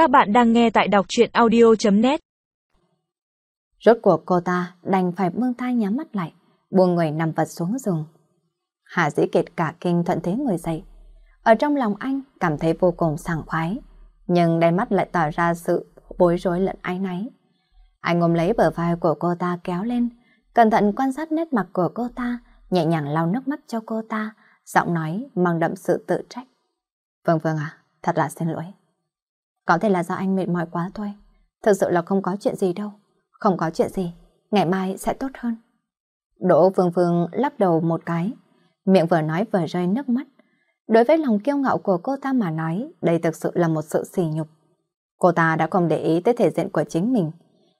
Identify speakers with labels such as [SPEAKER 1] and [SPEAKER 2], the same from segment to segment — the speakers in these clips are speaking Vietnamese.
[SPEAKER 1] Các bạn đang nghe tại đọc truyện audio.net
[SPEAKER 2] Rốt cuộc cô ta đành phải bưng thai nhắm mắt lại, buông người nằm vật xuống giường. Hạ dĩ kiệt cả kinh thuận thế ngồi dậy. Ở trong lòng anh cảm thấy vô cùng sảng khoái, nhưng đáy mắt lại tỏ ra sự bối rối lẫn áy náy. Anh ôm lấy bờ vai của cô ta kéo lên, cẩn thận quan sát nét mặt của cô ta, nhẹ nhàng lau nước mắt cho cô ta, giọng nói mang đậm sự tự trách. Vâng vâng à, thật là xin lỗi. Có thể là do anh mệt mỏi quá thôi. Thực sự là không có chuyện gì đâu. Không có chuyện gì, ngày mai sẽ tốt hơn. Đỗ Phương Phương lắp đầu một cái, miệng vừa nói vừa rơi nước mắt. Đối với lòng kiêu ngạo của cô ta mà nói, đây thực sự là một sự sỉ nhục. Cô ta đã không để ý tới thể diện của chính mình,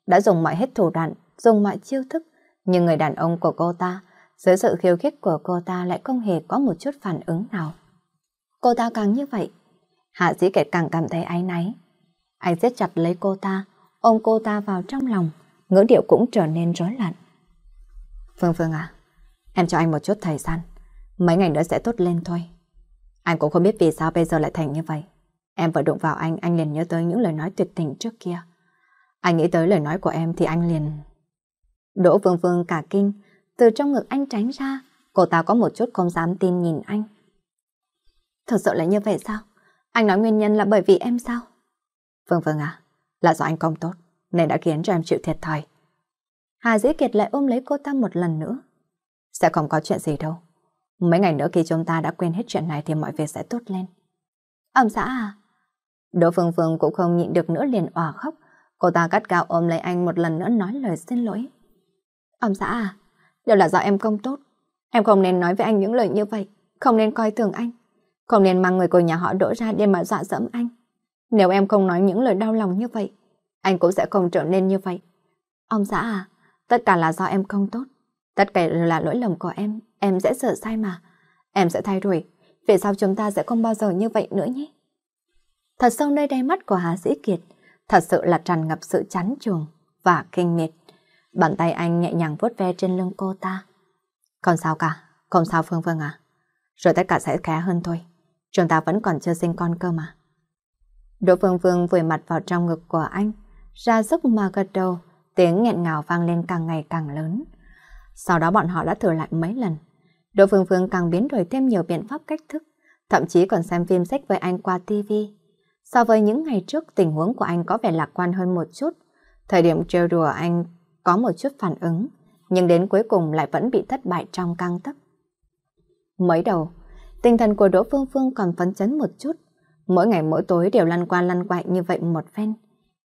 [SPEAKER 2] đã dùng mọi hết thủ đoạn, dùng mọi chiêu thức, nhưng người đàn ông của cô ta, dưới sự khiêu khích của cô ta lại không hề có một chút phản ứng nào. Cô ta càng như vậy, Hạ Dĩ Kiệt càng cảm thấy áy náy. Anh siết chặt lấy cô ta, ôm cô ta vào trong lòng, ngữ điệu cũng trở nên rối loạn. Phương Phương à, em cho anh một chút thời gian, mấy ngày nữa sẽ tốt lên thôi. Anh cũng không biết vì sao bây giờ lại thành như vậy. Em vừa đụng vào anh, anh liền nhớ tới những lời nói tuyệt tình trước kia. Anh nghĩ tới lời nói của em thì anh liền... Đỗ Phương Phương cả kinh, từ trong ngực anh tránh ra, cô ta có một chút không dám tin nhìn anh. Thật sự là như vậy sao? Anh nói nguyên nhân là bởi vì em sao? Phương Phương à, là do anh không tốt, nên đã khiến cho em chịu thiệt thòi. Hà Dĩ Kiệt lại ôm lấy cô ta một lần nữa. Sẽ không có chuyện gì đâu. Mấy ngày nữa khi chúng ta đã quên hết chuyện này thì mọi việc sẽ tốt lên. Ông xã à? Đỗ Phương Phương cũng không nhịn được nữa liền òa khóc. Cô ta cắt cao ôm lấy anh một lần nữa nói lời xin lỗi. Ông xã à? Đều là do em không tốt. Em không nên nói với anh những lời như vậy. Không nên coi thường anh. Không nên mang người của nhà họ đổ ra để mà dọa dẫm anh. Nếu em không nói những lời đau lòng như vậy, anh cũng sẽ không trở nên như vậy. Ông xã à, tất cả là do em không tốt. Tất cả là lỗi lầm của em, em sẽ sợ sai mà. Em sẽ thay đổi, vì sao chúng ta sẽ không bao giờ như vậy nữa nhé? Thật sâu nơi đáy mắt của Hà Dĩ Kiệt, thật sự là tràn ngập sự chán trường và kinh mệt. Bàn tay anh nhẹ nhàng vuốt ve trên lưng cô ta. còn sao cả, không sao Phương Phương à. Rồi tất cả sẽ khá hơn thôi. Chúng ta vẫn còn chưa sinh con cơ mà. Đỗ Phương Phương vùi mặt vào trong ngực của anh, ra sức mà gật đầu, tiếng nghẹn ngào vang lên càng ngày càng lớn. Sau đó bọn họ đã thử lại mấy lần. Đỗ Phương Phương càng biến đổi thêm nhiều biện pháp cách thức, thậm chí còn xem phim sách với anh qua TV. So với những ngày trước, tình huống của anh có vẻ lạc quan hơn một chút. Thời điểm trêu đùa anh có một chút phản ứng, nhưng đến cuối cùng lại vẫn bị thất bại trong căng tấc. Mới đầu, tinh thần của Đỗ Phương Phương còn phấn chấn một chút, mỗi ngày mỗi tối đều lăn qua lăn quại như vậy một phen.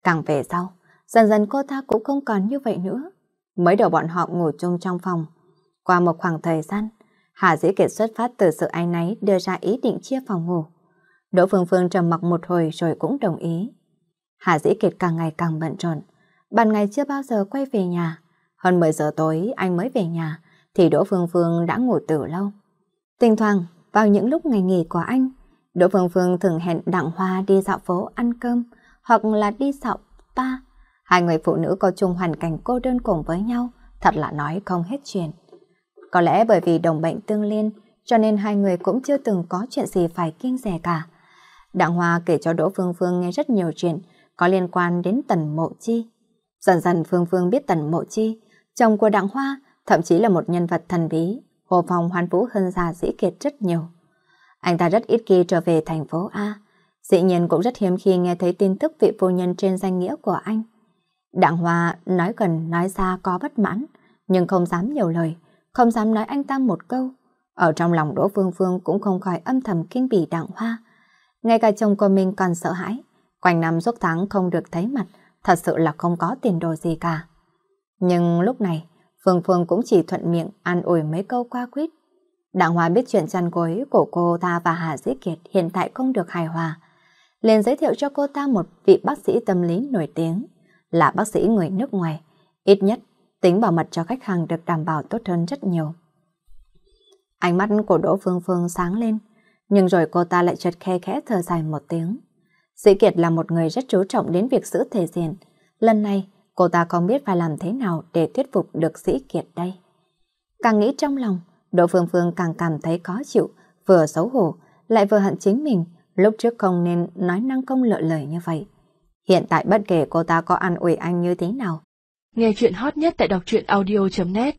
[SPEAKER 2] Càng về sau, dần dần cô ta cũng không còn như vậy nữa. Mới đầu bọn họ ngủ chung trong phòng. Qua một khoảng thời gian, Hà Dĩ Kiệt xuất phát từ sự ái náy đưa ra ý định chia phòng ngủ. Đỗ Phương Phương trầm mặc một hồi rồi cũng đồng ý. Hà Dĩ Kiệt càng ngày càng bận rộn. Ban ngày chưa bao giờ quay về nhà. Hơn 10 giờ tối anh mới về nhà thì Đỗ Phương Phương đã ngủ từ lâu. Tình thoảng, vào những lúc ngày nghỉ của anh, Đỗ Phương Phương thường hẹn Đặng Hoa đi dạo phố ăn cơm hoặc là đi dạo spa. Hai người phụ nữ có chung hoàn cảnh cô đơn cùng với nhau, thật là nói không hết chuyện. Có lẽ bởi vì đồng bệnh tương liên, cho nên hai người cũng chưa từng có chuyện gì phải kiêng rẻ cả. Đặng Hoa kể cho Đỗ Phương Phương nghe rất nhiều chuyện có liên quan đến Tần Mộ Chi. Dần dần Phương Phương biết Tần Mộ Chi, chồng của Đặng Hoa, thậm chí là một nhân vật thần bí, Hồ Phong hoan vũ hơn già dĩ kiệt rất nhiều. Anh ta rất ít khi trở về thành phố A, dĩ nhiên cũng rất hiếm khi nghe thấy tin tức vị phu nhân trên danh nghĩa của anh. Đặng Hoa nói gần nói xa có bất mãn, nhưng không dám nhiều lời, không dám nói anh ta một câu. Ở trong lòng Đỗ Phương Phương cũng không khỏi âm thầm kinh bỉ Đặng Hoa. Ngay cả chồng của mình còn sợ hãi, quanh năm suốt tháng không được thấy mặt, thật sự là không có tiền đồ gì cả. Nhưng lúc này, Phương Phương cũng chỉ thuận miệng an ủi mấy câu qua quýt. Đặng Hoa biết chuyện chăn gối của cô ta và Hà Dĩ Kiệt hiện tại không được hài hòa. liền giới thiệu cho cô ta một vị bác sĩ tâm lý nổi tiếng, là bác sĩ người nước ngoài. Ít nhất, tính bảo mật cho khách hàng được đảm bảo tốt hơn rất nhiều. Ánh mắt của Đỗ Phương Phương sáng lên, nhưng rồi cô ta lại chợt khe khẽ thở dài một tiếng. Dĩ Kiệt là một người rất chú trọng đến việc giữ thể diện. Lần này, cô ta không biết phải làm thế nào để thuyết phục được sĩ Kiệt đây. Càng nghĩ trong lòng, Đỗ Phương Phương càng cảm thấy khó chịu, vừa xấu hổ, lại vừa hận chính mình, lúc trước không nên nói năng công lựa lời như vậy. Hiện tại bất kể cô ta có ăn ủi anh như thế nào.
[SPEAKER 3] Nghe chuyện hot nhất tại đọc truyện audio.net